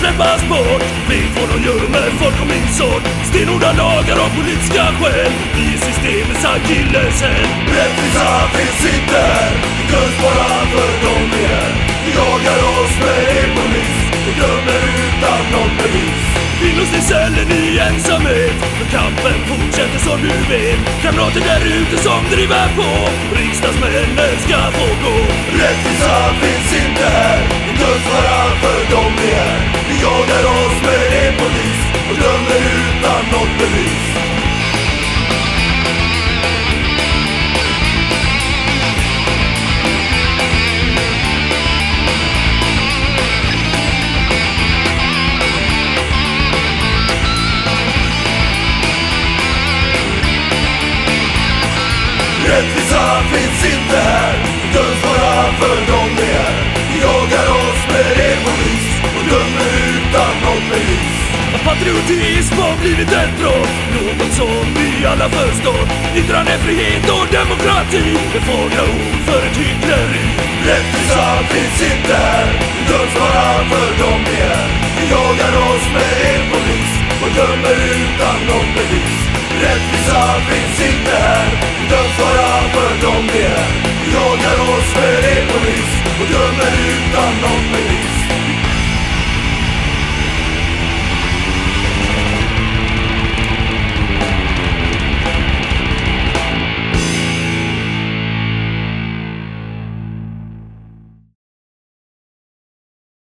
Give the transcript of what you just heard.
släppas bort Vi får och gör med folk och min sort Stenhårda lagar av politiska skäl. Vi är systemets akilleshäl. Rättvisa finns inte. Här Vi döms bara för dem igen. vi jagar oss med er polis Vi dömer utan något bevis. Inlåst i cellen i ensamhet. Men kampen fortsätter som du vet. Kamrater där ute som driver på. Riksdagsmännen ska få gå. Rättvisa finns utan något bevis Rättvisa finns inte Att patriotism har blivit ett brott. Något som vi alla förstår. Yttrandefrihet och demokrati. Är fagra ord för ett hyckleri. Rättvisa finns inte här. Vi döms bara för dem vi är. Vi jagar oss med er polis. Och dömer utan någon bevis. Rättvisa finns inte här. Vi döms bara för dem vi är. Vi jagar oss med er polis.